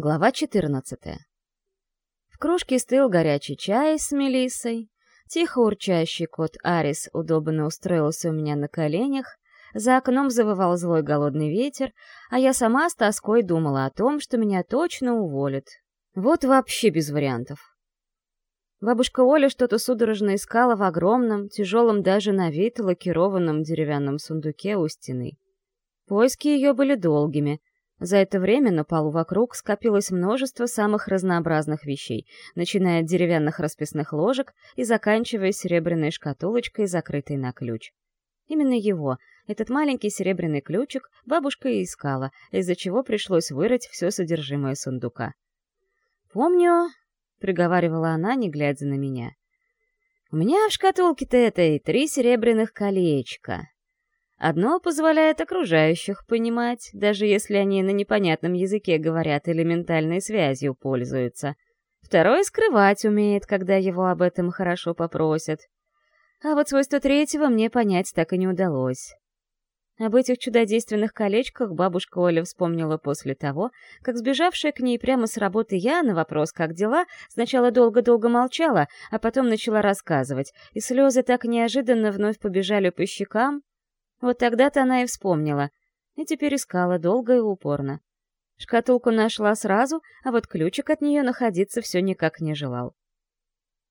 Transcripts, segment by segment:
Глава 14. В кружке стыл горячий чай с мелиссой. Тихо урчащий кот Арис удобно устроился у меня на коленях. За окном завывал злой голодный ветер, а я сама с тоской думала о том, что меня точно уволят. Вот вообще без вариантов. Бабушка Оля что-то судорожно искала в огромном, тяжелом даже на вид лакированном деревянном сундуке у стены. Поиски ее были долгими — за это время на полу вокруг скопилось множество самых разнообразных вещей, начиная от деревянных расписных ложек и заканчивая серебряной шкатулочкой, закрытой на ключ. Именно его, этот маленький серебряный ключик, бабушка и искала, из-за чего пришлось вырыть все содержимое сундука. «Помню», — приговаривала она, не глядя на меня, — «у меня в шкатулке-то этой три серебряных колечка. Одно позволяет окружающих понимать, даже если они на непонятном языке говорят или ментальной связью пользуются. Второе скрывать умеет, когда его об этом хорошо попросят. А вот свойство третьего мне понять так и не удалось. Об этих чудодейственных колечках бабушка Оля вспомнила после того, как сбежавшая к ней прямо с работы я на вопрос «как дела?» сначала долго-долго молчала, а потом начала рассказывать, и слезы так неожиданно вновь побежали по щекам, вот тогда-то она и вспомнила, и теперь искала долго и упорно. Шкатулку нашла сразу, а вот ключик от нее находиться все никак не желал.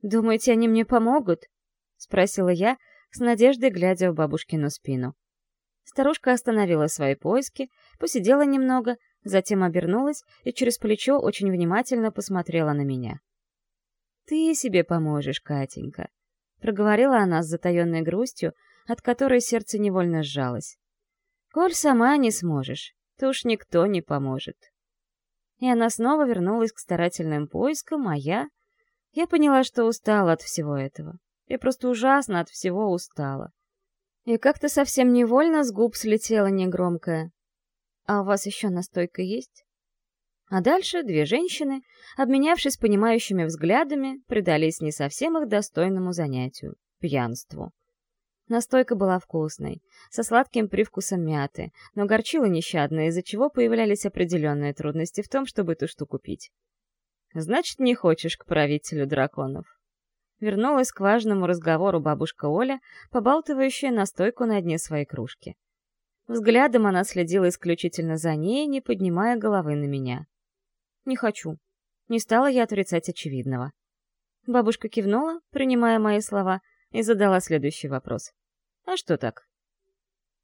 «Думаете, они мне помогут?» — спросила я, с надеждой глядя в бабушкину спину. Старушка остановила свои поиски, посидела немного, затем обернулась и через плечо очень внимательно посмотрела на меня. «Ты себе поможешь, Катенька», — проговорила она с затаенной грустью, от которой сердце невольно сжалось. «Коль сама не сможешь, то уж никто не поможет». И она снова вернулась к старательным поискам, а я... Я поняла, что устала от всего этого. Я просто ужасно от всего устала. И как-то совсем невольно с губ слетела негромкая. «А у вас еще настойка есть?» А дальше две женщины, обменявшись понимающими взглядами, предались не совсем их достойному занятию — пьянству. Настойка была вкусной, со сладким привкусом мяты, но горчила нещадно, из-за чего появлялись определенные трудности в том, чтобы эту штуку пить. «Значит, не хочешь к правителю драконов?» Вернулась к важному разговору бабушка Оля, побалтывающая настойку на дне своей кружки. Взглядом она следила исключительно за ней, не поднимая головы на меня. «Не хочу». Не стала я отрицать очевидного. Бабушка кивнула, принимая мои слова — и задала следующий вопрос. «А что так?»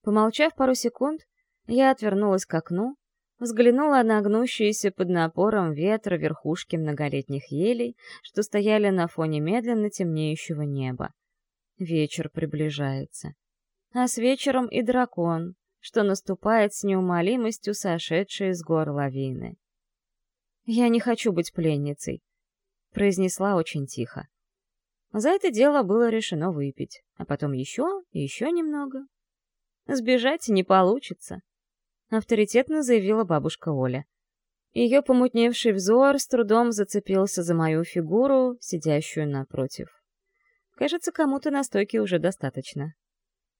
Помолчав пару секунд, я отвернулась к окну, взглянула на гнущиеся под напором ветра верхушки многолетних елей, что стояли на фоне медленно темнеющего неба. Вечер приближается. А с вечером и дракон, что наступает с неумолимостью сошедшей с гор лавины. «Я не хочу быть пленницей», — произнесла очень тихо. За это дело было решено выпить, а потом еще и еще немного. Сбежать не получится, авторитетно заявила бабушка Оля. Ее помутневший взор с трудом зацепился за мою фигуру, сидящую напротив. Кажется, кому-то настойки уже достаточно.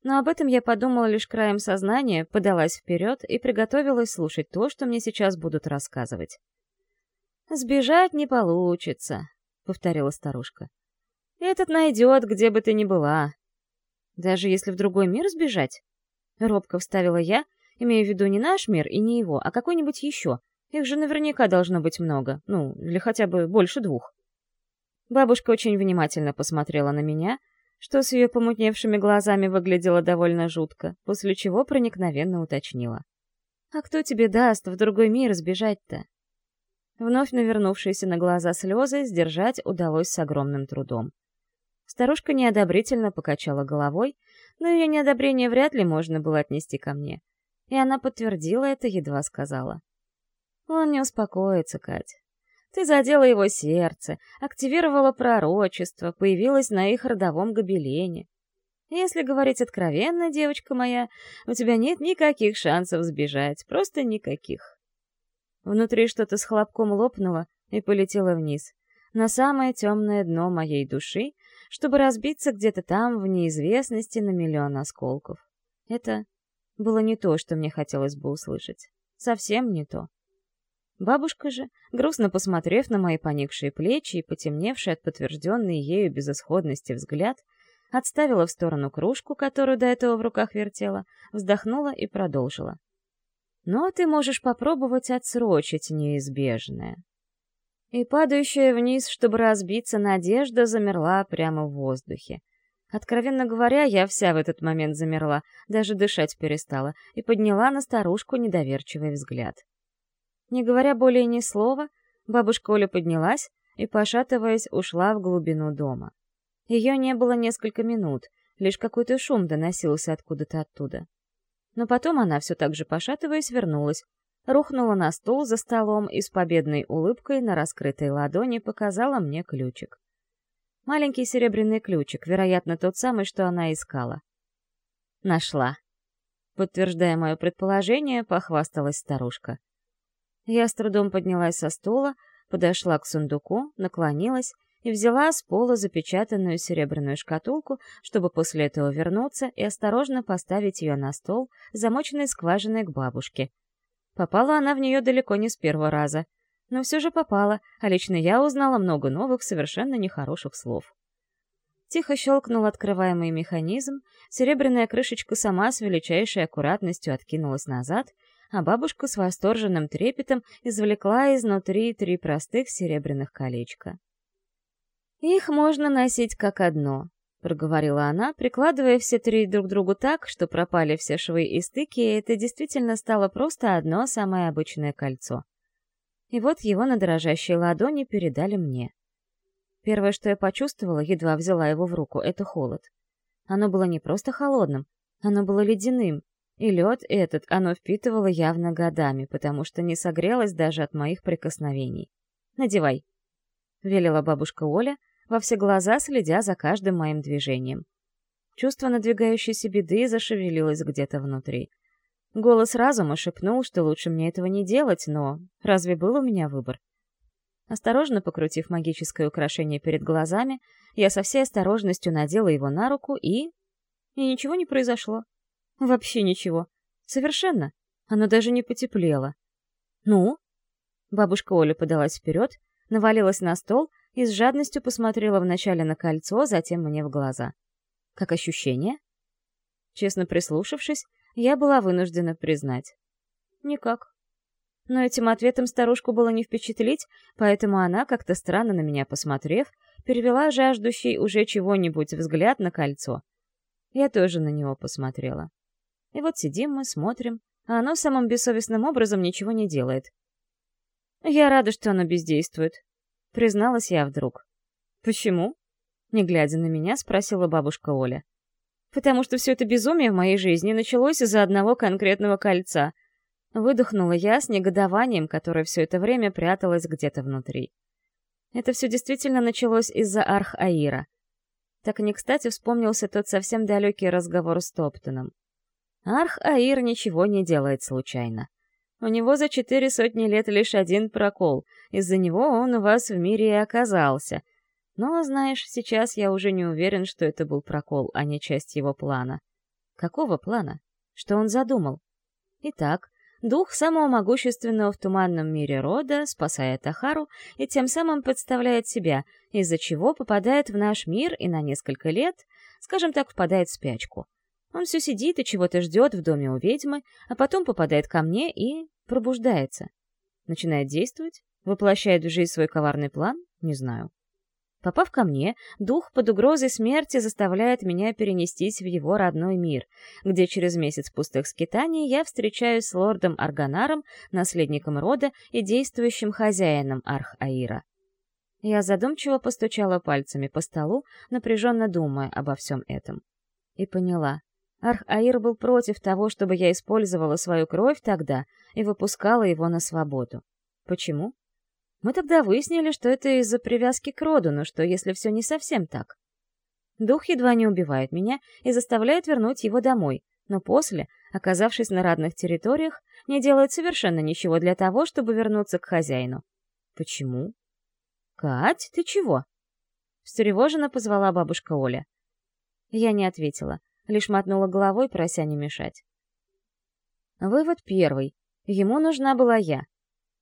Но об этом я подумала лишь краем сознания, подалась вперед и приготовилась слушать то, что мне сейчас будут рассказывать. «Сбежать не получится», — повторила старушка. Этот найдет, где бы ты ни была. Даже если в другой мир сбежать? Робко вставила я, имея в виду не наш мир и не его, а какой-нибудь еще. Их же наверняка должно быть много, ну, или хотя бы больше двух. Бабушка очень внимательно посмотрела на меня, что с ее помутневшими глазами выглядело довольно жутко, после чего проникновенно уточнила. «А кто тебе даст в другой мир сбежать-то?» Вновь навернувшиеся на глаза слезы сдержать удалось с огромным трудом. Старушка неодобрительно покачала головой, но ее неодобрение вряд ли можно было отнести ко мне. И она подтвердила это, едва сказала. «Он не успокоится, Катя. Ты задела его сердце, активировала пророчество, появилась на их родовом гобелене. Если говорить откровенно, девочка моя, у тебя нет никаких шансов сбежать, просто никаких». Внутри что-то с хлопком лопнуло и полетело вниз, на самое темное дно моей души, чтобы разбиться где-то там в неизвестности на миллион осколков. Это было не то, что мне хотелось бы услышать. Совсем не то. Бабушка же, грустно посмотрев на мои поникшие плечи и потемневший от подтвержденной ею безысходности взгляд, отставила в сторону кружку, которую до этого в руках вертела, вздохнула и продолжила. «Но ты можешь попробовать отсрочить неизбежное». И падающая вниз, чтобы разбиться, надежда замерла прямо в воздухе. Откровенно говоря, я вся в этот момент замерла, даже дышать перестала, и подняла на старушку недоверчивый взгляд. Не говоря более ни слова, бабушка Оля поднялась и, пошатываясь, ушла в глубину дома. Ее не было несколько минут, лишь какой-то шум доносился откуда-то оттуда. Но потом она, все так же пошатываясь, вернулась, рухнула на стул за столом и с победной улыбкой на раскрытой ладони показала мне ключик. Маленький серебряный ключик, вероятно, тот самый, что она искала. Нашла. Подтверждая мое предположение, похвасталась старушка. Я с трудом поднялась со стула, подошла к сундуку, наклонилась и взяла с пола запечатанную серебряную шкатулку, чтобы после этого вернуться и осторожно поставить ее на стол, замоченной скважиной к бабушке. Попала она в нее далеко не с первого раза. Но все же попала, а лично я узнала много новых, совершенно нехороших слов. Тихо щелкнул открываемый механизм, серебряная крышечка сама с величайшей аккуратностью откинулась назад, а бабушка с восторженным трепетом извлекла изнутри три простых серебряных колечка. «Их можно носить как одно», — проговорила она, прикладывая все три друг к другу так, что пропали все швы и стыки, и это действительно стало просто одно самое обычное кольцо. И вот его на дрожащей ладони передали мне. Первое, что я почувствовала, едва взяла его в руку, — это холод. Оно было не просто холодным, оно было ледяным, и лед этот оно впитывало явно годами, потому что не согрелось даже от моих прикосновений. «Надевай», — велела бабушка Оля, во все глаза следя за каждым моим движением. Чувство надвигающейся беды зашевелилось где-то внутри. Голос разума шепнул, что лучше мне этого не делать, но разве был у меня выбор? Осторожно покрутив магическое украшение перед глазами, я со всей осторожностью надела его на руку и... И ничего не произошло. Вообще ничего. Совершенно. Оно даже не потеплело. «Ну?» Бабушка Оля подалась вперед, навалилась на стол и с жадностью посмотрела вначале на кольцо, затем мне в глаза. «Как ощущение?» Честно прислушавшись, я была вынуждена признать. «Никак». Но этим ответом старушку было не впечатлить, поэтому она, как-то странно на меня посмотрев, перевела жаждущий уже чего-нибудь взгляд на кольцо. Я тоже на него посмотрела. И вот сидим мы, смотрим, а оно самым бессовестным образом ничего не делает. Я рада, что оно бездействует. Призналась я вдруг. Почему? Не глядя на меня, спросила бабушка Оля. Потому что все это безумие в моей жизни началось из-за одного конкретного кольца. Выдохнула я с негодованием, которое все это время пряталось где-то внутри. Это все действительно началось из-за Арх-Аира. Так не кстати вспомнился тот совсем далекий разговор с Топтоном. Арх-Аир ничего не делает случайно. У него за четыре сотни лет лишь один прокол, из-за него он у вас в мире и оказался. Но, знаешь, сейчас я уже не уверен, что это был прокол, а не часть его плана. Какого плана? Что он задумал? Итак, дух самого могущественного в туманном мире рода спасает Ахару и тем самым подставляет себя, из-за чего попадает в наш мир и на несколько лет, скажем так, впадает в спячку. Он все сидит и чего-то ждет в доме у ведьмы, а потом попадает ко мне и пробуждается. Начинает действовать, воплощает в жизнь свой коварный план, не знаю. Попав ко мне, дух под угрозой смерти заставляет меня перенестись в его родной мир, где через месяц пустых скитаний я встречаюсь с лордом Арганаром, наследником рода и действующим хозяином Арх-Аира. Я задумчиво постучала пальцами по столу, напряженно думая обо всем этом. И поняла, Арх-Аир был против того, чтобы я использовала свою кровь тогда и выпускала его на свободу. Почему? Мы тогда выяснили, что это из-за привязки к роду, но что, если все не совсем так? Дух едва не убивает меня и заставляет вернуть его домой, но после, оказавшись на родных территориях, не делает совершенно ничего для того, чтобы вернуться к хозяину. Почему? «Кать, ты чего?» Встревоженно позвала бабушка Оля. Я не ответила лишь мотнула головой, прося не мешать. Вывод первый. Ему нужна была я.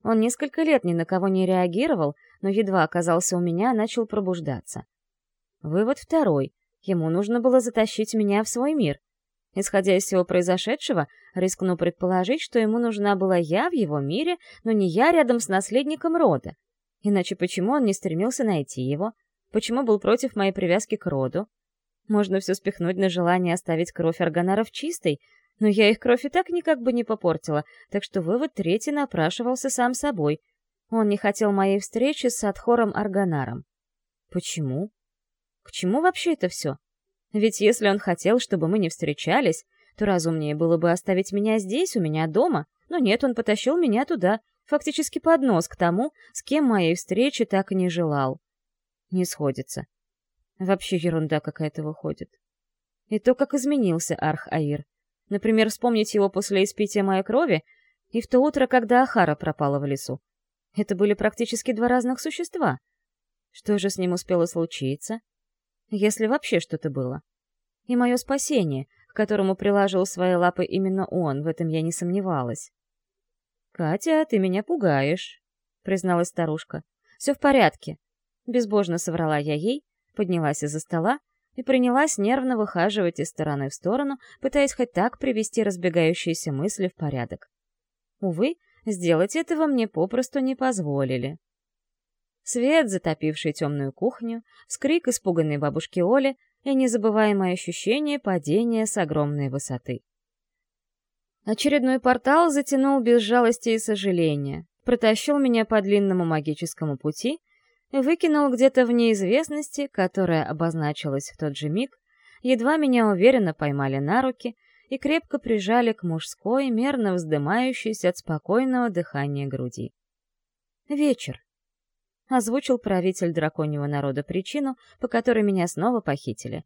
Он несколько лет ни на кого не реагировал, но едва оказался у меня, начал пробуждаться. Вывод второй. Ему нужно было затащить меня в свой мир. Исходя из всего произошедшего, рискну предположить, что ему нужна была я в его мире, но не я рядом с наследником рода. Иначе почему он не стремился найти его? Почему был против моей привязки к роду? Можно все спихнуть на желание оставить кровь органаров чистой, но я их кровь и так никак бы не попортила, так что вывод третий напрашивался сам собой. Он не хотел моей встречи с Адхором Арганаром. Почему? К чему вообще это все? Ведь если он хотел, чтобы мы не встречались, то разумнее было бы оставить меня здесь, у меня дома, но нет, он потащил меня туда, фактически под нос к тому, с кем моей встречи так и не желал. Не сходится. Вообще ерунда какая-то выходит. И то, как изменился Арх-Аир. Например, вспомнить его после испития моей крови и в то утро, когда Ахара пропала в лесу. Это были практически два разных существа. Что же с ним успело случиться? Если вообще что-то было. И мое спасение, к которому приложил свои лапы именно он, в этом я не сомневалась. «Катя, ты меня пугаешь», — призналась старушка. «Все в порядке». Безбожно соврала я ей, поднялась из-за стола и принялась нервно выхаживать из стороны в сторону, пытаясь хоть так привести разбегающиеся мысли в порядок. Увы, сделать этого мне попросту не позволили. Свет, затопивший темную кухню, скрик испуганной бабушки Оли и незабываемое ощущение падения с огромной высоты. Очередной портал затянул без жалости и сожаления, протащил меня по длинному магическому пути — выкинул где-то в неизвестности, которая обозначилась в тот же миг, едва меня уверенно поймали на руки и крепко прижали к мужской, мерно вздымающейся от спокойного дыхания груди. «Вечер», — озвучил правитель драконьего народа причину, по которой меня снова похитили.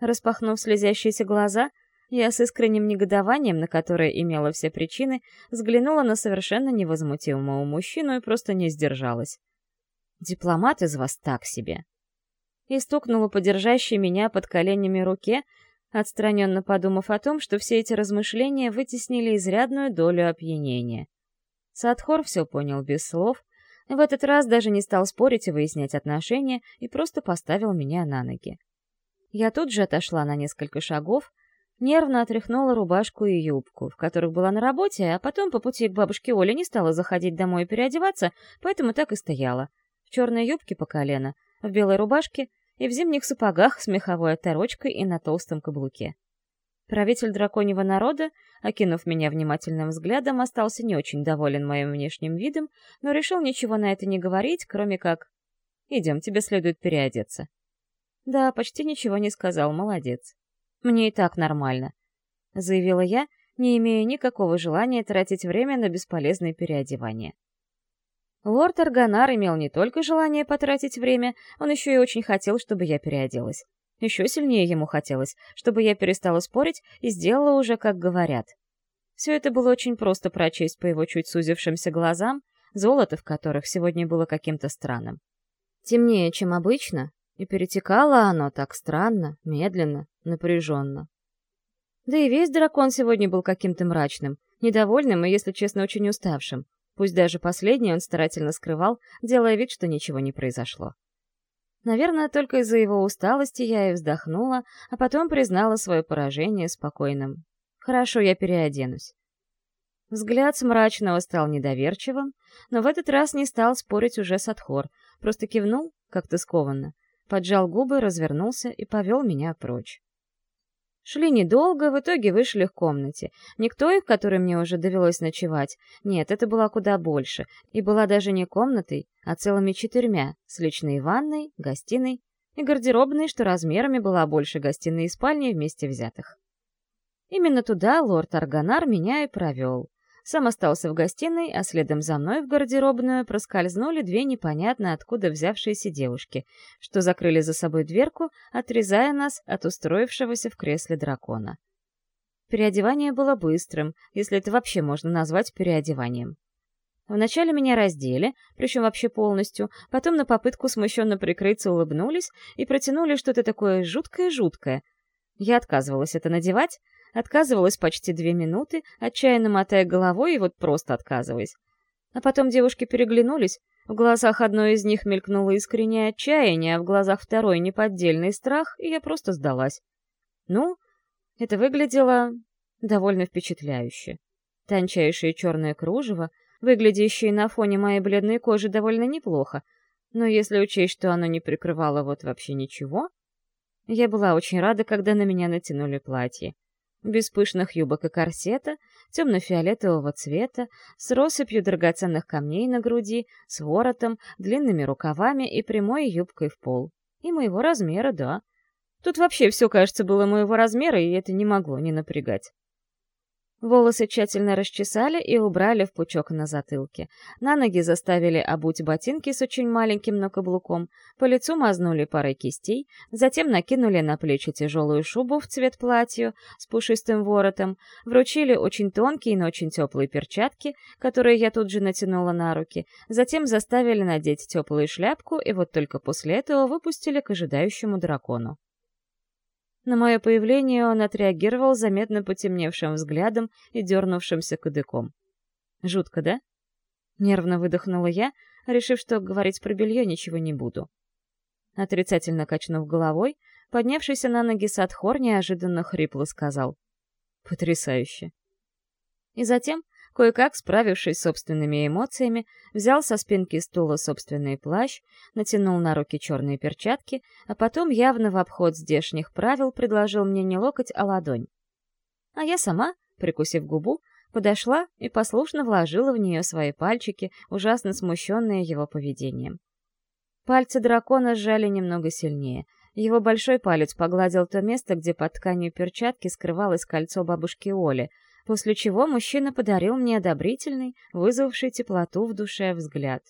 Распахнув слезящиеся глаза, я с искренним негодованием, на которое имела все причины, взглянула на совершенно невозмутимого мужчину и просто не сдержалась. Дипломат из вас так себе. И стукнула по меня под коленями руке, отстраненно подумав о том, что все эти размышления вытеснили изрядную долю опьянения. Садхор все понял без слов, в этот раз даже не стал спорить и выяснять отношения, и просто поставил меня на ноги. Я тут же отошла на несколько шагов, нервно отряхнула рубашку и юбку, в которых была на работе, а потом по пути к бабушке Оле не стала заходить домой и переодеваться, поэтому так и стояла, в черной юбке по колено, в белой рубашке и в зимних сапогах с меховой оторочкой и на толстом каблуке. Правитель драконьего народа, окинув меня внимательным взглядом, остался не очень доволен моим внешним видом, но решил ничего на это не говорить, кроме как «Идем, тебе следует переодеться». Да, почти ничего не сказал, молодец. Мне и так нормально, — заявила я, не имея никакого желания тратить время на бесполезное переодевание. Лорд Арганар имел не только желание потратить время, он еще и очень хотел, чтобы я переоделась. Еще сильнее ему хотелось, чтобы я перестала спорить и сделала уже, как говорят. Все это было очень просто прочесть по его чуть сузившимся глазам, золото в которых сегодня было каким-то странным. Темнее, чем обычно, и перетекало оно так странно, медленно, напряженно. Да и весь дракон сегодня был каким-то мрачным, недовольным и, если честно, очень уставшим. Пусть даже последний он старательно скрывал, делая вид, что ничего не произошло. Наверное, только из-за его усталости я и вздохнула, а потом признала свое поражение спокойным. «Хорошо, я переоденусь». Взгляд с мрачного стал недоверчивым, но в этот раз не стал спорить уже с Адхор, просто кивнул, как-то скованно, поджал губы, развернулся и повел меня прочь. Шли недолго, в итоге вышли в комнате. Не к той, в которой мне уже довелось ночевать. Нет, это была куда больше. И была даже не комнатой, а целыми четырьмя, с личной ванной, гостиной и гардеробной, что размерами была больше гостиной и спальни вместе взятых. Именно туда лорд Арганар меня и провел. Сам остался в гостиной, а следом за мной в гардеробную проскользнули две непонятно откуда взявшиеся девушки, что закрыли за собой дверку, отрезая нас от устроившегося в кресле дракона. Переодевание было быстрым, если это вообще можно назвать переодеванием. Вначале меня раздели, причем вообще полностью, потом на попытку смущенно прикрыться улыбнулись и протянули что-то такое жуткое-жуткое. Я отказывалась это надевать, Отказывалась почти две минуты, отчаянно мотая головой и вот просто отказываясь. А потом девушки переглянулись, в глазах одной из них мелькнуло искреннее отчаяние, а в глазах второй неподдельный страх, и я просто сдалась. Ну, это выглядело довольно впечатляюще. Тончайшее черное кружево, выглядящее на фоне моей бледной кожи довольно неплохо, но если учесть, что оно не прикрывало вот вообще ничего... Я была очень рада, когда на меня натянули платье. Без пышных юбок и корсета, темно-фиолетового цвета, с россыпью драгоценных камней на груди, с воротом, длинными рукавами и прямой юбкой в пол. И моего размера, да. Тут вообще все, кажется, было моего размера, и это не могло не напрягать. Волосы тщательно расчесали и убрали в пучок на затылке. На ноги заставили обуть ботинки с очень маленьким, но каблуком. По лицу мазнули парой кистей, затем накинули на плечи тяжелую шубу в цвет платью с пушистым воротом, вручили очень тонкие, но очень теплые перчатки, которые я тут же натянула на руки, затем заставили надеть теплую шляпку и вот только после этого выпустили к ожидающему дракону. На мое появление он отреагировал заметно потемневшим взглядом и дернувшимся кадыком. Жутко, да? Нервно выдохнула я, решив, что говорить про белье ничего не буду. Отрицательно качнув головой, поднявшийся на ноги Садхор неожиданно хрипло сказал. «Потрясающе!» И затем, Кое-как, справившись с собственными эмоциями, взял со спинки стула собственный плащ, натянул на руки черные перчатки, а потом, явно в обход здешних правил, предложил мне не локоть, а ладонь. А я сама, прикусив губу, подошла и послушно вложила в нее свои пальчики, ужасно смущенные его поведением. Пальцы дракона сжали немного сильнее. Его большой палец погладил то место, где под тканью перчатки скрывалось кольцо бабушки Оли — после чего мужчина подарил мне одобрительный, вызвавший теплоту в душе взгляд.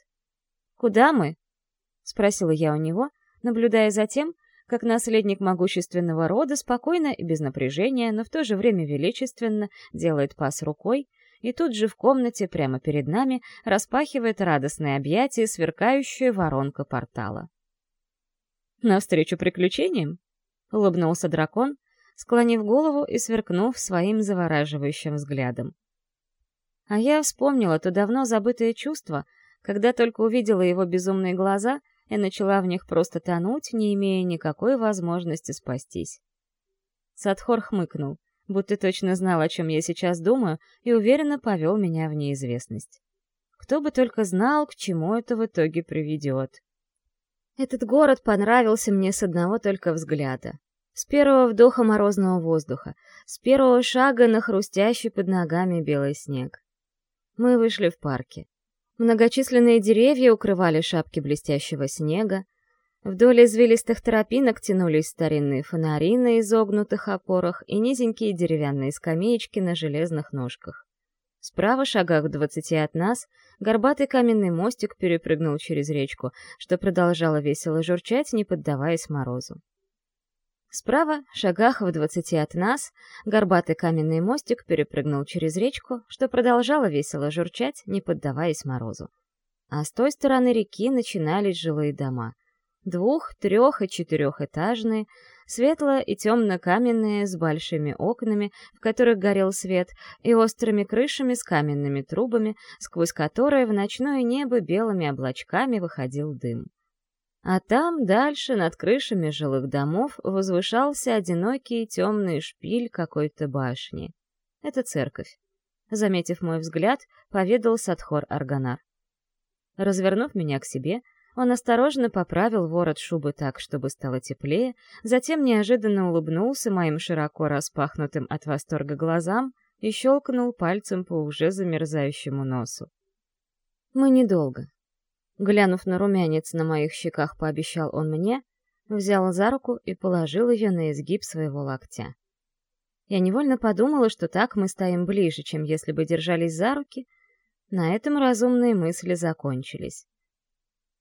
«Куда мы?» — спросила я у него, наблюдая за тем, как наследник могущественного рода спокойно и без напряжения, но в то же время величественно делает пас рукой, и тут же в комнате прямо перед нами распахивает радостное объятие сверкающая воронка портала. «Навстречу приключениям?» — улыбнулся дракон, склонив голову и сверкнув своим завораживающим взглядом. А я вспомнила то давно забытое чувство, когда только увидела его безумные глаза и начала в них просто тонуть, не имея никакой возможности спастись. Садхор хмыкнул, будто точно знал, о чем я сейчас думаю, и уверенно повел меня в неизвестность. Кто бы только знал, к чему это в итоге приведет. Этот город понравился мне с одного только взгляда. С первого вдоха морозного воздуха, с первого шага на хрустящий под ногами белый снег. Мы вышли в парке. Многочисленные деревья укрывали шапки блестящего снега. Вдоль извилистых тропинок тянулись старинные фонари на изогнутых опорах и низенькие деревянные скамеечки на железных ножках. Справа, шагах в двадцати от нас, горбатый каменный мостик перепрыгнул через речку, что продолжало весело журчать, не поддаваясь морозу. Справа, шагах в двадцати от нас, горбатый каменный мостик перепрыгнул через речку, что продолжало весело журчать, не поддаваясь морозу. А с той стороны реки начинались жилые дома. Двух-, трех- и четырехэтажные, светло- и темно-каменные, с большими окнами, в которых горел свет, и острыми крышами с каменными трубами, сквозь которые в ночное небо белыми облачками выходил дым. А там, дальше, над крышами жилых домов, возвышался одинокий темный шпиль какой-то башни. Это церковь. Заметив мой взгляд, поведал Садхор Арганар. Развернув меня к себе, он осторожно поправил ворот шубы так, чтобы стало теплее, затем неожиданно улыбнулся моим широко распахнутым от восторга глазам и щелкнул пальцем по уже замерзающему носу. Мы недолго. Глянув на румянец на моих щеках, пообещал он мне, взял за руку и положил ее на изгиб своего локтя. Я невольно подумала, что так мы стоим ближе, чем если бы держались за руки. На этом разумные мысли закончились.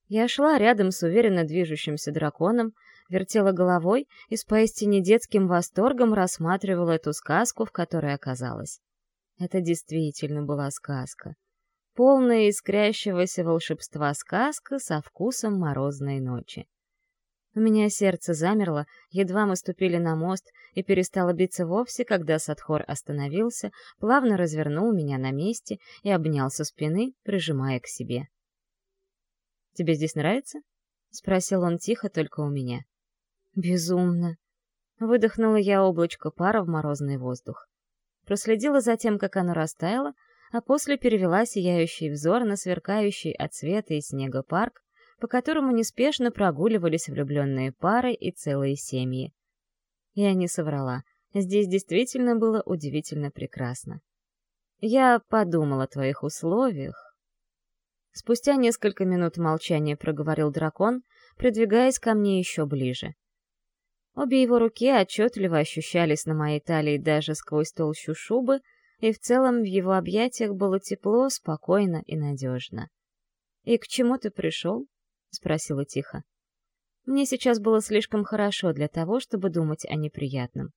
Я шла рядом с уверенно движущимся драконом, вертела головой и с поистине детским восторгом рассматривала эту сказку, в которой оказалась. Это действительно была сказка полная искрящегося волшебства сказка со вкусом морозной ночи. У меня сердце замерло, едва мы ступили на мост, и перестала биться вовсе, когда Садхор остановился, плавно развернул меня на месте и обнял со спины, прижимая к себе. «Тебе здесь нравится?» — спросил он тихо только у меня. «Безумно!» Выдохнула я облачко пара в морозный воздух. Проследила за тем, как оно растаяло, а после перевела сияющий взор на сверкающий от света и снега парк, по которому неспешно прогуливались влюбленные пары и целые семьи. Я не соврала. Здесь действительно было удивительно прекрасно. Я подумала о твоих условиях. Спустя несколько минут молчания проговорил дракон, придвигаясь ко мне еще ближе. Обе его руки отчетливо ощущались на моей талии даже сквозь толщу шубы, и в целом в его объятиях было тепло, спокойно и надежно. «И к чему ты пришел?» — спросила тихо. Мне сейчас было слишком хорошо для того, чтобы думать о неприятном.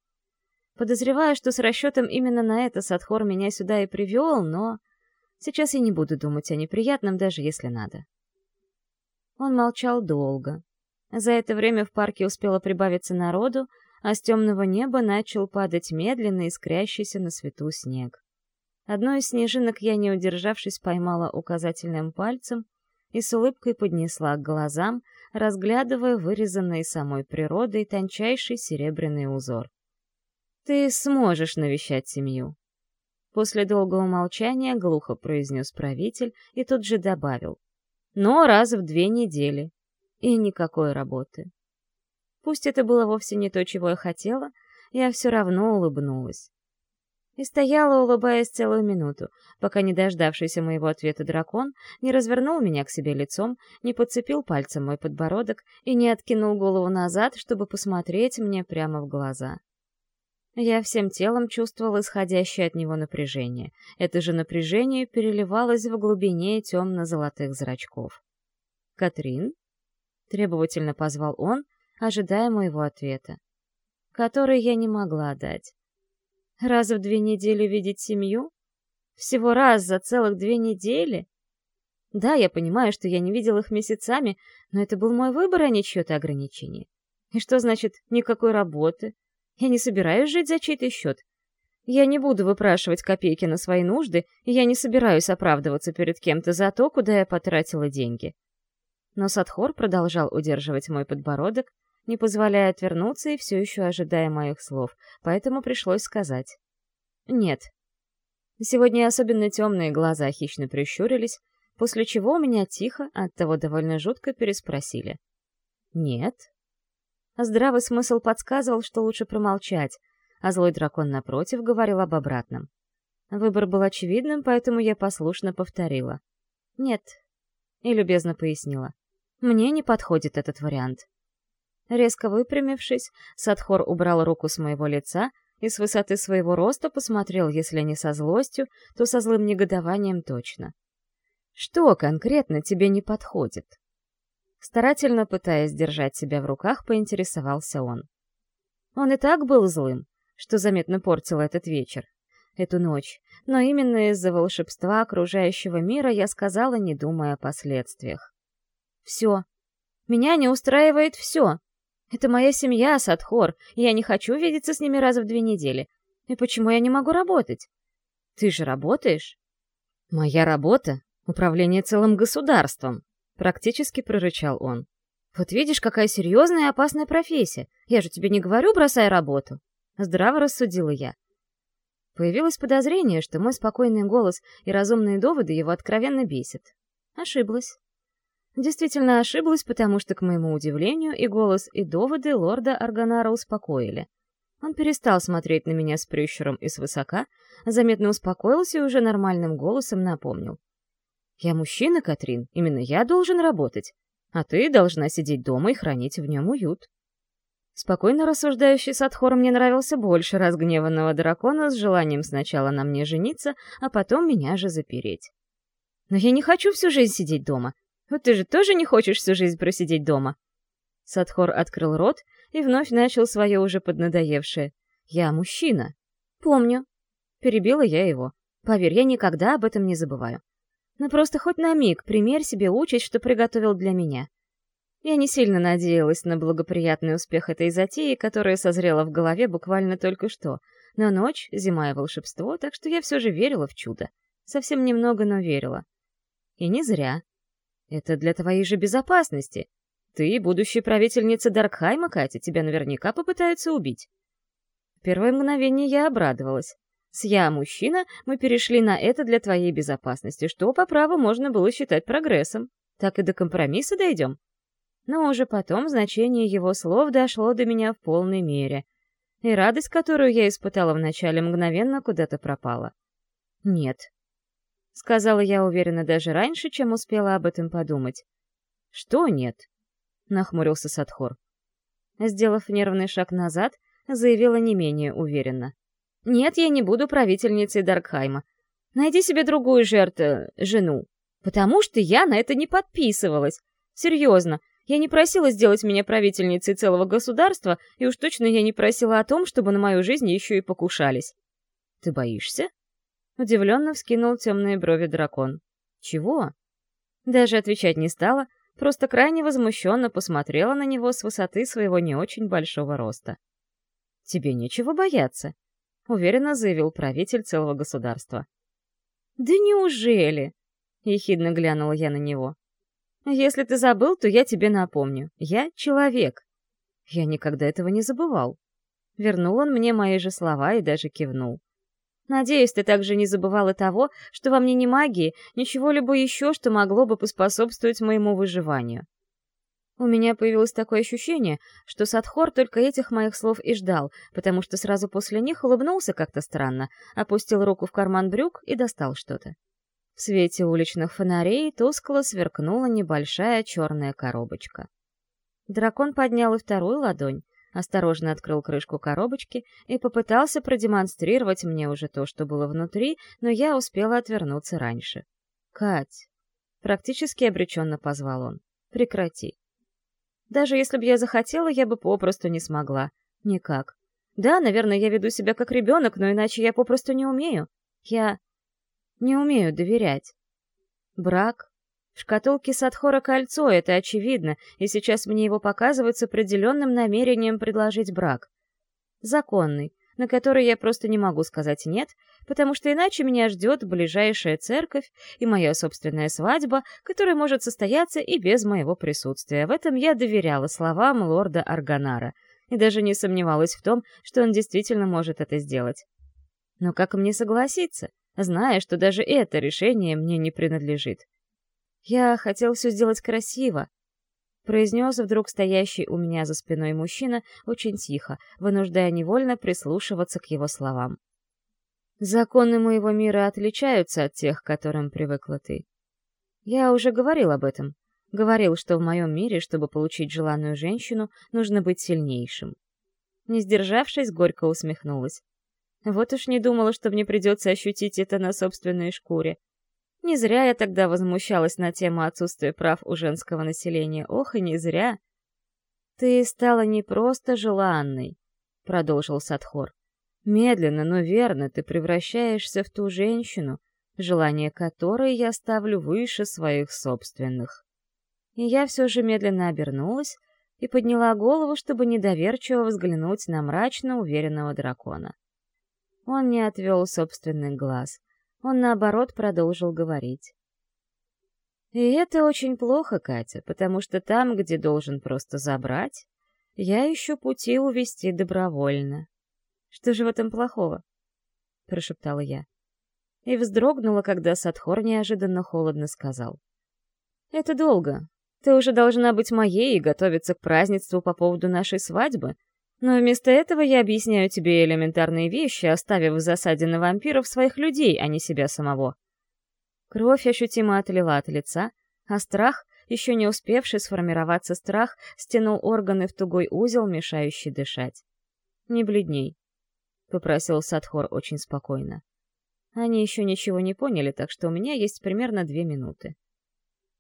Подозреваю, что с расчетом именно на это Садхор меня сюда и привел, но... Сейчас я не буду думать о неприятном, даже если надо. Он молчал долго. За это время в парке успело прибавиться народу, а с темного неба начал падать медленно искрящийся на свету снег. Одну из снежинок я, не удержавшись, поймала указательным пальцем и с улыбкой поднесла к глазам, разглядывая вырезанный самой природой тончайший серебряный узор. «Ты сможешь навещать семью», После долгого молчания глухо произнес правитель и тут же добавил. Но раз в две недели. И никакой работы. Пусть это было вовсе не то, чего я хотела, я все равно улыбнулась. И стояла, улыбаясь целую минуту, пока не дождавшийся моего ответа дракон не развернул меня к себе лицом, не подцепил пальцем мой подбородок и не откинул голову назад, чтобы посмотреть мне прямо в глаза. Я всем телом чувствовал исходящее от него напряжение. Это же напряжение переливалось в глубине темно-золотых зрачков. «Катрин?» — требовательно позвал он, ожидая моего ответа. Который я не могла дать. «Раз в две недели видеть семью? Всего раз за целых две недели?» Да, я понимаю, что я не видел их месяцами, но это был мой выбор, а не чье-то ограничение. И что значит «никакой работы»? Я не собираюсь жить за чей-то счет. Я не буду выпрашивать копейки на свои нужды, и я не собираюсь оправдываться перед кем-то за то, куда я потратила деньги. Но Садхор продолжал удерживать мой подбородок, не позволяя отвернуться и все еще ожидая моих слов, поэтому пришлось сказать. «Нет». Сегодня особенно темные глаза хищно прищурились, после чего меня тихо, оттого довольно жутко переспросили. «Нет?» Здравый смысл подсказывал, что лучше промолчать, а злой дракон, напротив, говорил об обратном. Выбор был очевидным, поэтому я послушно повторила. «Нет», и любезно пояснила. «Мне не подходит этот вариант». Резко выпрямившись, Садхор убрал руку с моего лица и с высоты своего роста посмотрел, если не со злостью, то со злым негодованием точно. «Что конкретно тебе не подходит?» Старательно пытаясь держать себя в руках, поинтересовался он. Он и так был злым, что заметно портил этот вечер, эту ночь, но именно из-за волшебства окружающего мира я сказала, не думая о последствиях. «Все. Меня не устраивает все. Это моя семья, Садхор, и я не хочу видеться с ними раз в две недели. И почему я не могу работать? Ты же работаешь?» «Моя работа — управление целым государством», Практически прорычал он. «Вот видишь, какая серьезная и опасная профессия. Я же тебе не говорю, бросай работу». Здраво рассудила я. Появилось подозрение, что мой спокойный голос и разумные доводы его откровенно бесят. Ошиблась. Действительно ошиблась, потому что, к моему удивлению, и голос, и доводы лорда Арганара успокоили. Он перестал смотреть на меня с прищуром и свысока, заметно успокоился и уже нормальным голосом напомнил. Я мужчина, Катрин, именно я должен работать, а ты должна сидеть дома и хранить в нем уют. Спокойно рассуждающий Садхор мне нравился больше разгневанного дракона с желанием сначала на мне жениться, а потом меня же запереть. Но я не хочу всю жизнь сидеть дома. Вот ты же тоже не хочешь всю жизнь просидеть дома. Садхор открыл рот и вновь начал свое уже поднадоевшее. «Я мужчина». «Помню». Перебила я его. «Поверь, я никогда об этом не забываю. Ну просто хоть на миг примерь себе участь, что приготовил для меня. Я не сильно надеялась на благоприятный успех этой затеи, которая созрела в голове буквально только что. Но ночь, зима и волшебство, так что я все же верила в чудо. Совсем немного, но верила. И не зря. Это для твоей же безопасности. Ты, будущая правительница Даркхайма, Катя, тебя наверняка попытаются убить. В первое мгновение я обрадовалась. С «я, мужчина» мы перешли на «это для твоей безопасности», что по праву можно было считать прогрессом. Так и до компромисса дойдем. Но уже потом значение его слов дошло до меня в полной мере. И радость, которую я испытала вначале, мгновенно куда-то пропала. «Нет», — сказала я уверенно даже раньше, чем успела об этом подумать. «Что нет?» — нахмурился Садхор. Сделав нервный шаг назад, заявила не менее уверенно. «Нет, я не буду правительницей Даркхайма. Найди себе другую жертву, жену. Потому что я на это не подписывалась. Серьезно, я не просила сделать меня правительницей целого государства, и уж точно я не просила о том, чтобы на мою жизнь еще и покушались. Ты боишься? Удивленно вскинул темные брови дракон. Чего? Даже отвечать не стала, просто крайне возмущенно посмотрела на него с высоты своего не очень большого роста. «Тебе нечего бояться», — уверенно заявил правитель целого государства. «Да неужели?» — ехидно глянула я на него. «Если ты забыл, то я тебе напомню. Я человек». Я никогда этого не забывал. Вернул он мне мои же слова и даже кивнул. Надеюсь, ты также не забывал и того, что во мне не магии, ничего-либо еще, что могло бы поспособствовать моему выживанию. У меня появилось такое ощущение, что Садхор только этих моих слов и ждал, потому что сразу после них улыбнулся как-то странно, опустил руку в карман брюк и достал что-то. В свете уличных фонарей тускло сверкнула небольшая черная коробочка. Дракон поднял и вторую ладонь, осторожно открыл крышку коробочки и попытался продемонстрировать мне уже то, что было внутри, но я успела отвернуться раньше. «Кать!» — практически обреченно позвал он. «Прекрати!» Даже если бы я захотела, я бы попросту не смогла. Никак. Да, наверное, я веду себя как ребенок, но иначе я попросту не умею. Я не умею доверять. Брак. В шкатулке Садхора кольцо, это очевидно, и сейчас мне его показывают с определенным намерением предложить брак. Законный, на который я просто не могу сказать «нет», потому что иначе меня ждет ближайшая церковь и моя собственная свадьба, которая может состояться и без моего присутствия. В этом я доверяла словам лорда Арганара и даже не сомневалась в том, что он действительно может это сделать. Но как мне согласиться? зная, что даже это решение мне не принадлежит. «Я хотел все сделать красиво», — произнес вдруг стоящий у меня за спиной мужчина очень тихо, вынуждая невольно прислушиваться к его словам. «Законы моего мира отличаются от тех, к которым привыкла ты. Я уже говорил об этом. Говорил, что в моем мире, чтобы получить желанную женщину, нужно быть сильнейшим. Не сдержавшись, горько усмехнулась. Вот уж не думала, что мне придется ощутить это на собственной шкуре. Не зря я тогда возмущалась на тему отсутствия прав у женского населения. Ох, и не зря. «Ты стала не просто желанной», — продолжил Садхор. «Медленно, но верно ты превращаешься в ту женщину, желание которой я ставлю выше своих собственных». И я все же медленно обернулась и подняла голову, чтобы недоверчиво взглянуть на мрачно уверенного дракона. Он не отвел собственный глаз. Он, наоборот, продолжил говорить. И это очень плохо, Катя, потому что там, где должен просто забрать, я ищу пути увести добровольно. Что же в этом плохого? Прошептала я. И вздрогнула, когда Садхор неожиданно холодно сказал. Это долго. Ты уже должна быть моей и готовиться к празднеству по поводу нашей свадьбы, но вместо этого я объясняю тебе элементарные вещи, оставив в засаде на вампиров своих людей, а не себя самого. Кровь ощутимо отлила от лица, а страх, еще не успевший сформироваться страх, стянул органы в тугой узел, мешающий дышать. «Не бледней», — попросил Садхор очень спокойно. Они еще ничего не поняли, так что у меня есть примерно две минуты.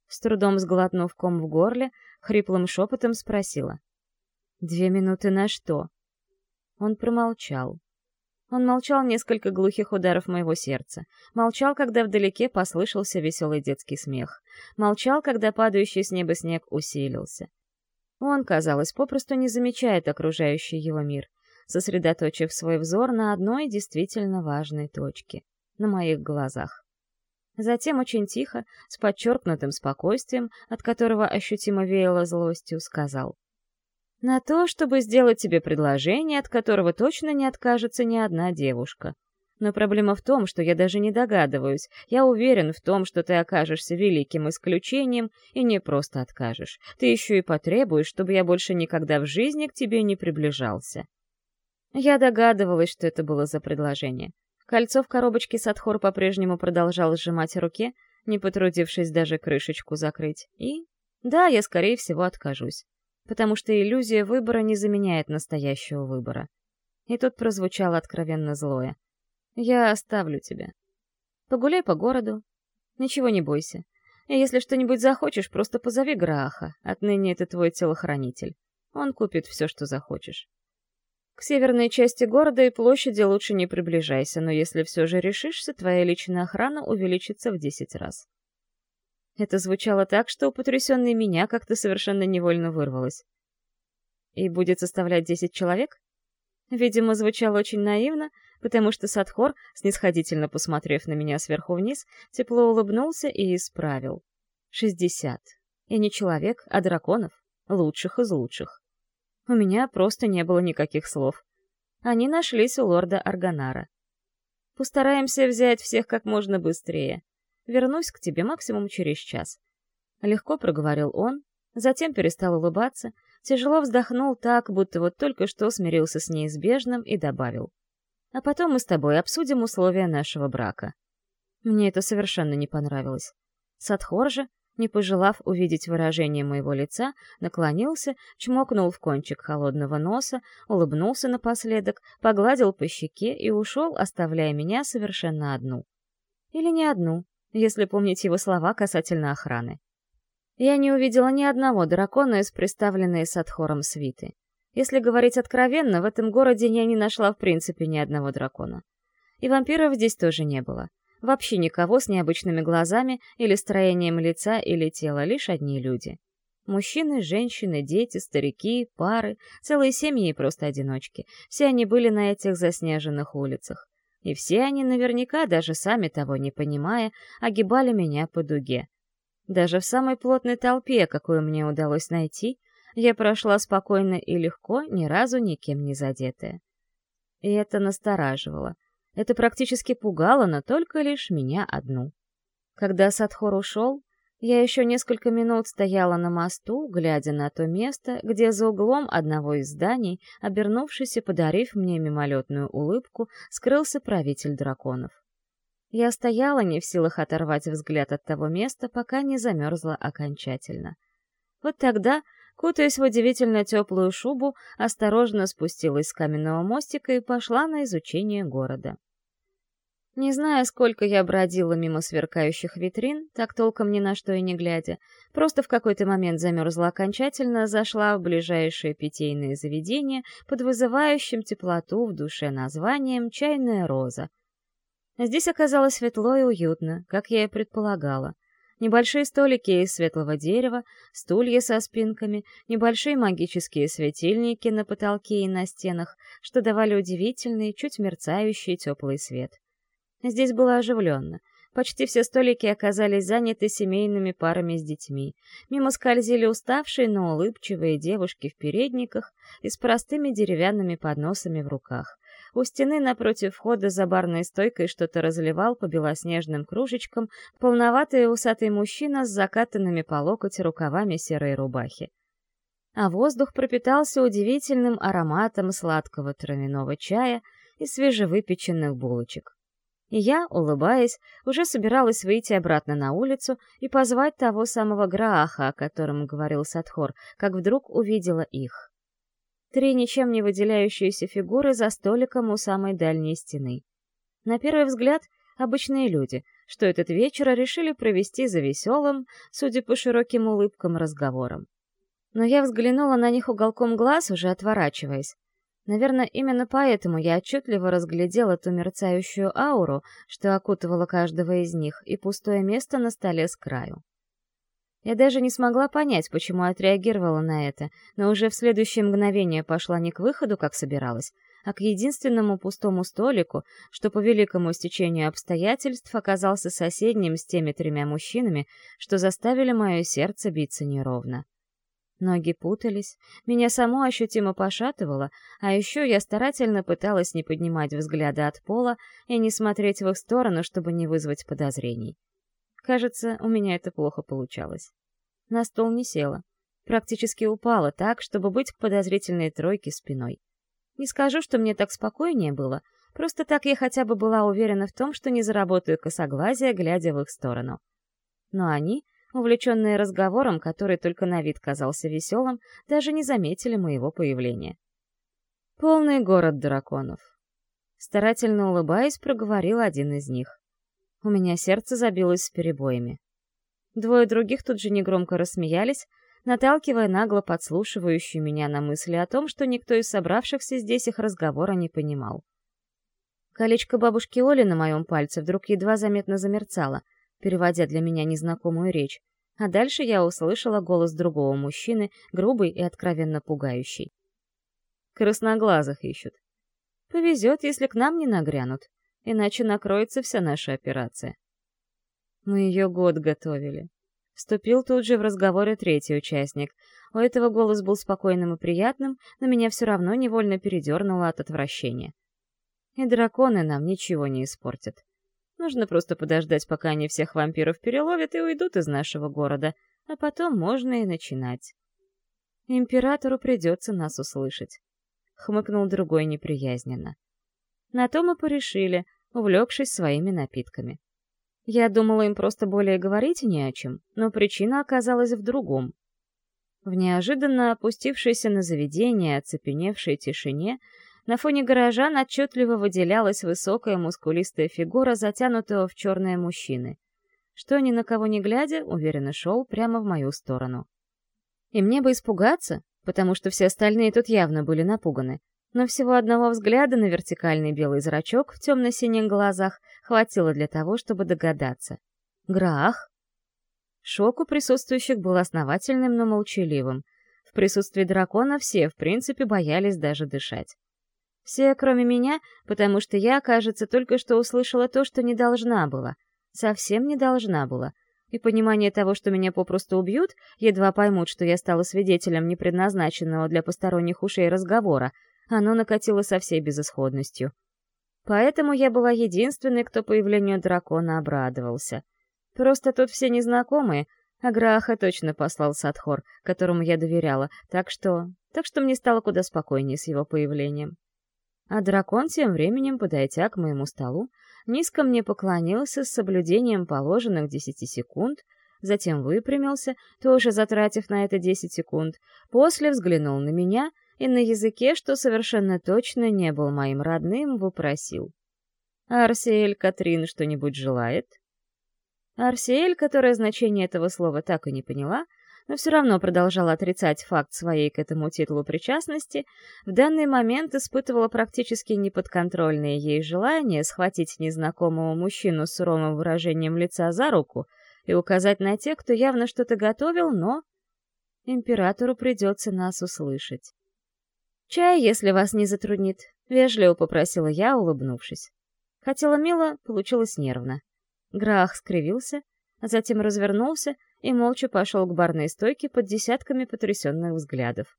С трудом сглотнув ком в горле, хриплым шепотом спросила. Две минуты на что? Он промолчал. Он молчал несколько глухих ударов моего сердца. Молчал, когда вдалеке послышался веселый детский смех. Молчал, когда падающий с неба снег усилился. Он, казалось, попросту не замечает окружающий его мир, сосредоточив свой взор на одной действительно важной точке — на моих глазах. Затем очень тихо, с подчеркнутым спокойствием, от которого ощутимо веяло злостью, сказал. «На то, чтобы сделать тебе предложение, от которого точно не откажется ни одна девушка. Но проблема в том, что я даже не догадываюсь. Я уверен в том, что ты окажешься великим исключением и не просто откажешь. Ты еще и потребуешь, чтобы я больше никогда в жизни к тебе не приближался». Я догадывалась, что это было за предложение. Кольцо в коробочке Садхор по-прежнему продолжал сжимать руке, не потрудившись даже крышечку закрыть. И да, я, скорее всего, откажусь. Потому что иллюзия выбора не заменяет настоящего выбора. И тут прозвучало откровенно злое. «Я оставлю тебя. Погуляй по городу. Ничего не бойся. И если что-нибудь захочешь, просто позови Грааха. Отныне это твой телохранитель. Он купит все, что захочешь. К северной части города и площади лучше не приближайся, но если все же решишься, твоя личная охрана увеличится в десять раз. Это звучало так, что у потрясенной меня как-то совершенно невольно вырвалось. И будет составлять десять человек? Видимо, звучало очень наивно, потому что Садхор, снисходительно посмотрев на меня сверху вниз, тепло улыбнулся и исправил. Шестьдесят. И не человек, а драконов, лучших из лучших. У меня просто не было никаких слов. Они нашлись у лорда Арганара. Постараемся взять всех как можно быстрее. Вернусь к тебе максимум через час. Легко проговорил он, затем перестал улыбаться, тяжело вздохнул так, будто вот только что смирился с неизбежным и добавил. А потом мы с тобой обсудим условия нашего брака. Мне это совершенно не понравилось. Садхор же, не пожелав увидеть выражение моего лица, наклонился, чмокнул в кончик холодного носа, улыбнулся напоследок, погладил по щеке и ушел, оставляя меня совершенно одну. Или не одну, если помнить его слова касательно охраны. Я не увидела ни одного дракона из представленной Садхором свиты. Если говорить откровенно, в этом городе я не нашла в принципе ни одного дракона. И вампиров здесь тоже не было. Вообще никого с необычными глазами или строением лица или тела, лишь одни люди. Мужчины, женщины, дети, старики, пары, целые семьи и просто одиночки. Все они были на этих заснеженных улицах. И все они наверняка, даже сами того не понимая, огибали меня по дуге. Даже в самой плотной толпе, какую мне удалось найти, я прошла спокойно и легко, ни разу никем не задетая. И это настораживало — это практически пугало, но только лишь меня одну. Когда Садхор ушел, я еще несколько минут стояла на мосту, глядя на то место, где за углом одного из зданий, обернувшись и подарив мне мимолетную улыбку, скрылся правитель драконов. Я стояла не в силах оторвать взгляд от того места, пока не замерзла окончательно. Вот тогда Кутаясь в удивительно теплую шубу, осторожно спустилась с каменного мостика и пошла на изучение города. Не знаю, сколько я бродила мимо сверкающих витрин, так толком ни на что и не глядя, просто в какой-то момент замерзла окончательно, зашла в ближайшее питейное заведение под вызывающим теплоту в душе названием «Чайная роза». Здесь оказалось светло и уютно, как я и предполагала. Небольшие столики из светлого дерева, стулья со спинками, небольшие магические светильники на потолке и на стенах, что давали удивительный, чуть мерцающий теплый свет. Здесь было оживленно. Почти все столики оказались заняты семейными парами с детьми. Мимо скользили уставшие, но улыбчивые девушки в передниках и с простыми деревянными подносами в руках. У стены напротив входа за барной стойкой что-то разливал по белоснежным кружечкам полноватый усатый мужчина с закатанными по локоть рукавами серой рубахи. А воздух пропитался удивительным ароматом сладкого травяного чая и свежевыпеченных булочек. И я, улыбаясь, уже собиралась выйти обратно на улицу и позвать того самого Грааха, о котором говорил Садхор, как вдруг увидела их. Три ничем не выделяющиеся фигуры за столиком у самой дальней стены. На первый взгляд, обычные люди, что этот вечер решили провести за веселым, судя по широким улыбкам, разговором. Но я взглянула на них уголком глаз, уже отворачиваясь. Наверное, именно поэтому я отчетливо разглядела ту мерцающую ауру, что окутывала каждого из них, и пустое место на столе с краю. Я даже не смогла понять, почему отреагировала на это, но уже в следующее мгновение пошла не к выходу, как собиралась, а к единственному пустому столику, что по великому стечению обстоятельств оказался соседним с теми тремя мужчинами, что заставили мое сердце биться неровно. Ноги путались, меня само ощутимо пошатывало, а еще я старательно пыталась не поднимать взгляда от пола и не смотреть в их сторону, чтобы не вызвать подозрений. Кажется, у меня это плохо получалось. На стол не села. Практически упала так, чтобы быть к подозрительной тройке спиной. Не скажу, что мне так спокойнее было, просто так я хотя бы была уверена в том, что не заработаю косоглазия, глядя в их сторону. Но они, увлеченные разговором, который только на вид казался веселым, даже не заметили моего появления. «Полный город драконов», — старательно улыбаясь, проговорил один из них. У меня сердце забилось с перебоями. Двое других тут же негромко рассмеялись, наталкивая нагло подслушивающую меня на мысли о том, что никто из собравшихся здесь их разговора не понимал. Колечко бабушки Оли на моем пальце вдруг едва заметно замерцало, переводя для меня незнакомую речь, а дальше я услышала голос другого мужчины, грубый и откровенно пугающий. «Красноглазых ищут. Повезет, если к нам не нагрянут, иначе накроется вся наша операция». Мы ее год готовили. Вступил тут же в разговоре третий участник. У этого голос был спокойным и приятным, но меня все равно невольно передернуло от отвращения. И драконы нам ничего не испортят. Нужно просто подождать, пока они всех вампиров переловят и уйдут из нашего города, а потом можно и начинать. Императору придется нас услышать. Хмыкнул другой неприязненно. На то мы порешили, увлекшись своими напитками. Я думала, им просто более говорить не о чем, но причина оказалась в другом. В неожиданно опустившейся на заведение оцепеневшей тишине на фоне горожан отчетливо выделялась высокая мускулистая фигура, затянутого в черное мужчины, что, ни на кого не глядя, уверенно шел прямо в мою сторону. И мне бы испугаться, потому что все остальные тут явно были напуганы, но всего одного взгляда на вертикальный белый зрачок в темно-синих глазах хватило для того, чтобы догадаться. Грах? Шок у присутствующих был основательным, но молчаливым. В присутствии дракона все, в принципе, боялись даже дышать. Все, кроме меня, потому что я, кажется, только что услышала то, что не должна была. Совсем не должна была. И понимание того, что меня попросту убьют, едва поймут, что я стала свидетелем непредназначенного для посторонних ушей разговора — оно накатило со всей безысходностью. Поэтому я была единственной, кто появлению дракона обрадовался. Просто тут все незнакомые, а Граха точно послал Садхор, которому я доверяла, так что... так что мне стало куда спокойнее с его появлением. А дракон тем временем, подойдя к моему столу, низко мне поклонился с соблюдением положенных десяти секунд, затем выпрямился, тоже затратив на это десять секунд, после взглянул на меня и на языке, что совершенно точно не был моим родным, вопросил. «Арсиэль Катрин что-нибудь желает?» Арсиэль, которая значение этого слова так и не поняла, но все равно продолжала отрицать факт своей к этому титулу причастности, в данный момент испытывала практически неподконтрольное ей желание схватить незнакомого мужчину с суровым выражением лица за руку и указать на тех, кто явно что-то готовил, но... Императору придется нас услышать. «Чай, если вас не затруднит», — вежливо попросила я, улыбнувшись. Хотела мило, получилось нервно. Грах скривился, а затем развернулся и молча пошел к барной стойке под десятками потрясенных взглядов.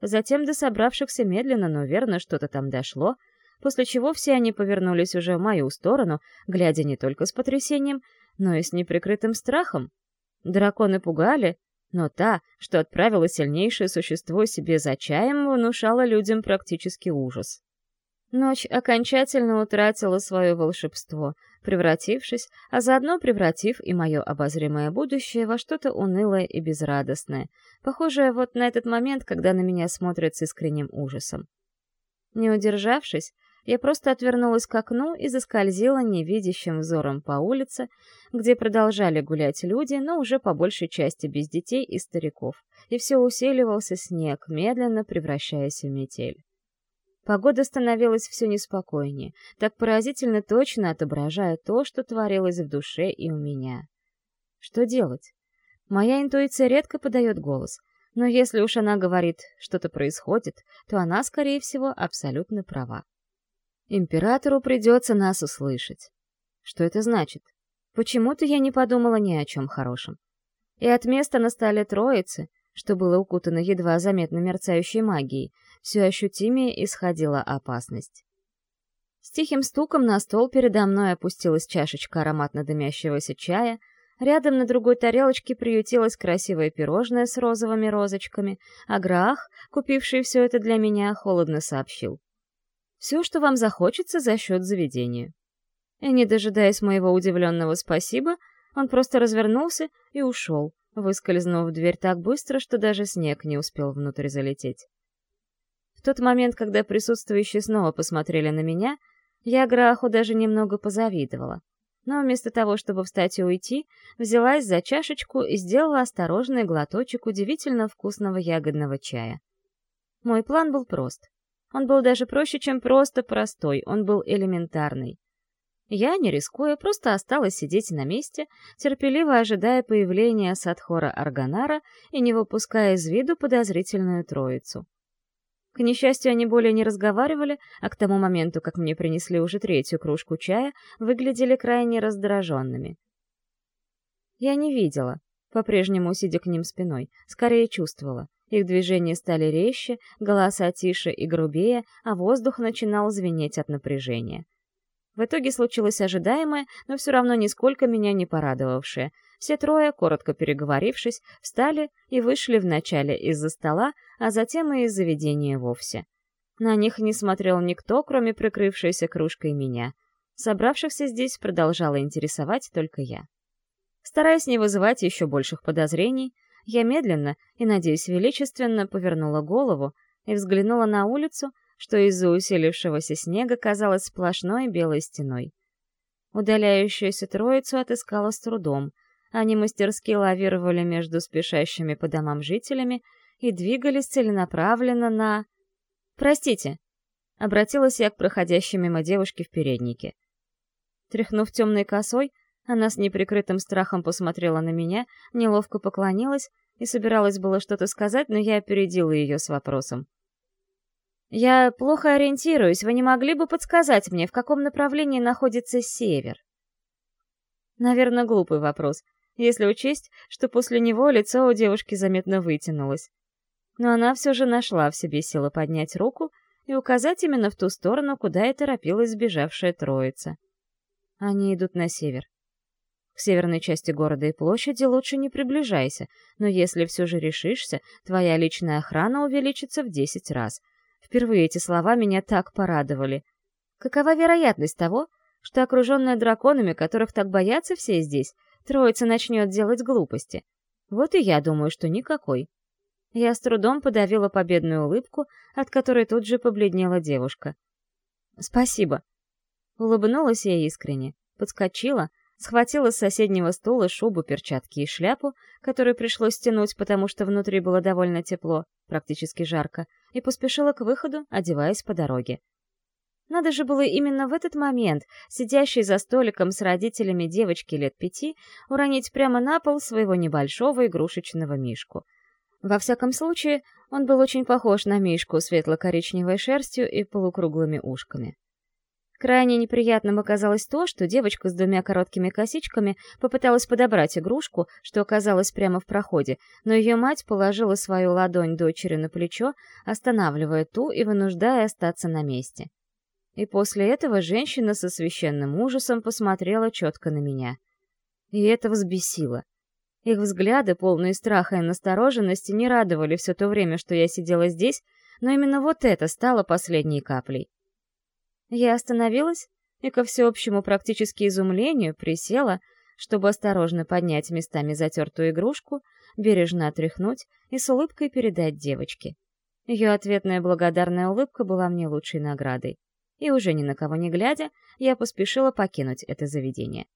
Затем до собравшихся медленно, но верно что-то там дошло, после чего все они повернулись уже в мою сторону, глядя не только с потрясением, но и с неприкрытым страхом. Драконы пугали, но та, что отправила сильнейшее существо себе за чаем, внушала людям практически ужас. Ночь окончательно утратила свое волшебство, превратившись, а заодно превратив и мое обозримое будущее во что-то унылое и безрадостное, похожее вот на этот момент, когда на меня смотрят с искренним ужасом. Не удержавшись, я просто отвернулась к окну и заскользила невидящим взором по улице, где продолжали гулять люди, но уже по большей части без детей и стариков, и все усиливался снег, медленно превращаясь в метель. Погода становилась все неспокойнее, так поразительно точно отображая то, что творилось в душе и у меня. Что делать? Моя интуиция редко подает голос, но если уж она говорит, что-то происходит, то она, скорее всего, абсолютно права. Императору придется нас услышать. Что это значит? Почему-то я не подумала ни о чем хорошем. И от места на столе троицы, что было укутано едва заметно мерцающей магией, все ощутимее исходила опасность. С тихим стуком на стол передо мной опустилась чашечка ароматно дымящегося чая, рядом на другой тарелочке приютилось красивое пирожное с розовыми розочками, а Граах, купивший все это для меня, холодно сообщил. «Все, что вам захочется за счет заведения». И, не дожидаясь моего удивленного «спасибо», он просто развернулся и ушел, выскользнув в дверь так быстро, что даже снег не успел внутрь залететь. В тот момент, когда присутствующие снова посмотрели на меня, я Граху даже немного позавидовала. Но вместо того, чтобы встать и уйти, взялась за чашечку и сделала осторожный глоточек удивительно вкусного ягодного чая. Мой план был прост. Он был даже проще, чем просто простой, он был элементарный. Я, не рискуя, просто осталась сидеть на месте, терпеливо ожидая появления Садхора Арганара и не выпуская из виду подозрительную троицу. К несчастью, они более не разговаривали, а к тому моменту, как мне принесли уже третью кружку чая, выглядели крайне раздраженными. Я не видела, по-прежнему сидя к ним спиной, скорее чувствовала. Их движения стали резче, голоса тише и грубее, а воздух начинал звенеть от напряжения. В итоге случилось ожидаемое, но все равно нисколько меня не порадовавшее. Все трое, коротко переговорившись, встали и вышли вначале из-за стола, а затем и из заведения вовсе. На них не смотрел никто, кроме прикрывшейся кружкой меня. Собравшихся здесь продолжала интересовать только я. Стараясь не вызывать еще больших подозрений, я медленно и, надеюсь, величественно повернула голову и взглянула на улицу, что из-за усилившегося снега казалось сплошной белой стеной. Удаляющуюся троицу отыскала с трудом. Они мастерски лавировали между спешащими по домам жителями и двигались целенаправленно на... «Простите!» — обратилась я к проходящей мимо девушке в переднике. Тряхнув темной косой, она с неприкрытым страхом посмотрела на меня, неловко поклонилась и собиралась было что-то сказать, но я опередила ее с вопросом. «Я плохо ориентируюсь, вы не могли бы подсказать мне, в каком направлении находится север?» Наверное, глупый вопрос, если учесть, что после него лицо у девушки заметно вытянулось. Но она все же нашла в себе силы поднять руку и указать именно в ту сторону, куда и торопилась сбежавшая троица. Они идут на север. К северной части города и площади лучше не приближайся, но если все же решишься, твоя личная охрана увеличится в десять раз — Впервые эти слова меня так порадовали. Какова вероятность того, что окруженная драконами, которых так боятся все здесь, троица начнет делать глупости? Вот и я думаю, что никакой. Я с трудом подавила победную улыбку, от которой тут же побледнела девушка. «Спасибо». Улыбнулась я искренне, подскочила, схватила с соседнего стула шубу, перчатки и шляпу, которую пришлось стянуть, потому что внутри было довольно тепло, практически жарко, и поспешила к выходу, одеваясь по дороге. Надо же было именно в этот момент, сидящей за столиком с родителями девочки лет пяти, уронить прямо на пол своего небольшого игрушечного мишку. Во всяком случае, он был очень похож на мишку светло-коричневой шерстью и полукруглыми ушками. Крайне неприятным оказалось то, что девочка с двумя короткими косичками попыталась подобрать игрушку, что оказалось прямо в проходе, но ее мать положила свою ладонь дочери на плечо, останавливая ту и вынуждая остаться на месте. И после этого женщина со священным ужасом посмотрела четко на меня. И это взбесило. Их взгляды, полные страха и настороженности, не радовали все то время, что я сидела здесь, но именно вот это стало последней каплей. Я остановилась и, ко всеобщему практически изумлению, присела, чтобы осторожно поднять местами затертую игрушку, бережно отряхнуть и с улыбкой передать девочке. Ее ответная благодарная улыбка была мне лучшей наградой. И уже ни на кого не глядя, я поспешила покинуть это заведение.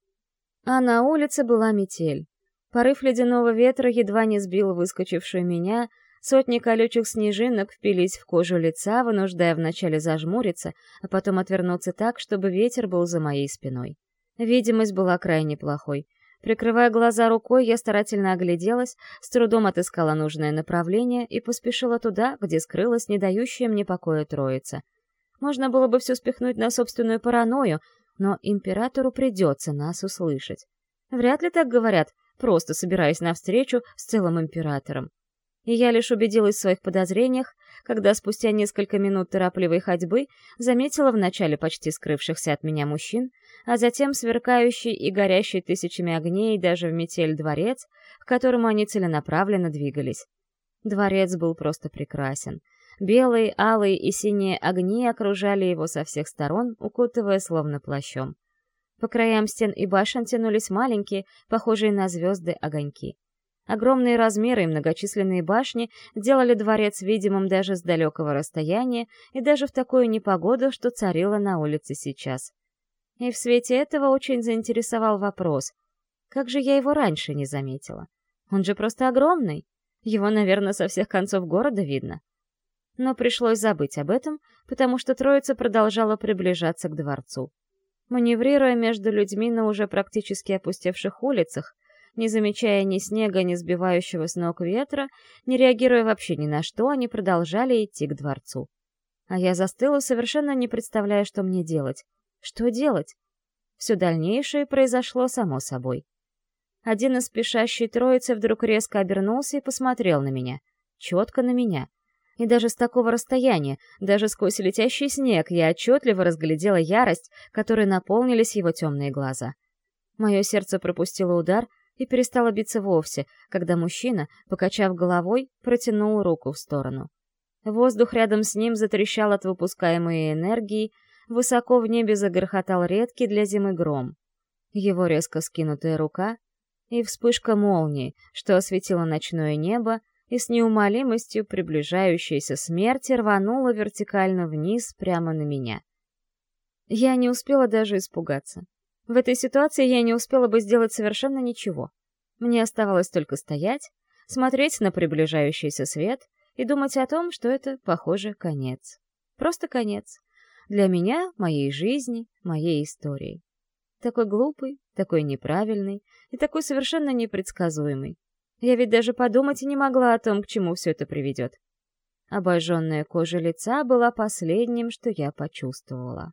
А на улице была метель. Порыв ледяного ветра едва не сбил выскочившую меня, Сотни колючих снежинок впились в кожу лица, вынуждая вначале зажмуриться, а потом отвернуться так, чтобы ветер был за моей спиной. Видимость была крайне плохой. Прикрывая глаза рукой, я старательно огляделась, с трудом отыскала нужное направление и поспешила туда, где скрылась не дающая мне покоя троица. Можно было бы все спихнуть на собственную паранойю, но императору придется нас услышать. Вряд ли так говорят, просто собираясь навстречу с целым императором. И я лишь убедилась в своих подозрениях, когда спустя несколько минут торопливой ходьбы заметила вначале почти скрывшихся от меня мужчин, а затем сверкающий и горящий тысячами огней даже в метель дворец, к которому они целенаправленно двигались. Дворец был просто прекрасен. Белые, алые и синие огни окружали его со всех сторон, укутывая словно плащом. По краям стен и башен тянулись маленькие, похожие на звезды, огоньки. Огромные размеры и многочисленные башни делали дворец видимым даже с далекого расстояния и даже в такую непогоду, что царила на улице сейчас. И в свете этого очень заинтересовал вопрос, как же я его раньше не заметила? Он же просто огромный. Его, наверное, со всех концов города видно. Но пришлось забыть об этом, потому что троица продолжала приближаться к дворцу. Маневрируя между людьми на уже практически опустевших улицах, не замечая ни снега, ни сбивающего с ног ветра, не реагируя вообще ни на что, они продолжали идти к дворцу. А я застыла, совершенно не представляя, что мне делать. Что делать? Все дальнейшее произошло само собой. Один из спешащей троицы вдруг резко обернулся и посмотрел на меня. Четко на меня. И даже с такого расстояния, даже сквозь летящий снег, я отчетливо разглядела ярость, которой наполнились его темные глаза. Мое сердце пропустило удар — и перестала биться вовсе, когда мужчина, покачав головой, протянул руку в сторону. Воздух рядом с ним затрещал от выпускаемой энергии, высоко в небе загрохотал редкий для зимы гром. Его резко скинутая рука и вспышка молнии, что осветило ночное небо, и с неумолимостью приближающейся смерти рванула вертикально вниз прямо на меня. Я не успела даже испугаться. В этой ситуации я не успела бы сделать совершенно ничего. Мне оставалось только стоять, смотреть на приближающийся свет и думать о том, что это, похоже, конец. Просто конец. Для меня, моей жизни, моей истории. Такой глупый, такой неправильный и такой совершенно непредсказуемый. Я ведь даже подумать не могла о том, к чему все это приведет. Обожженная кожа лица была последним, что я почувствовала.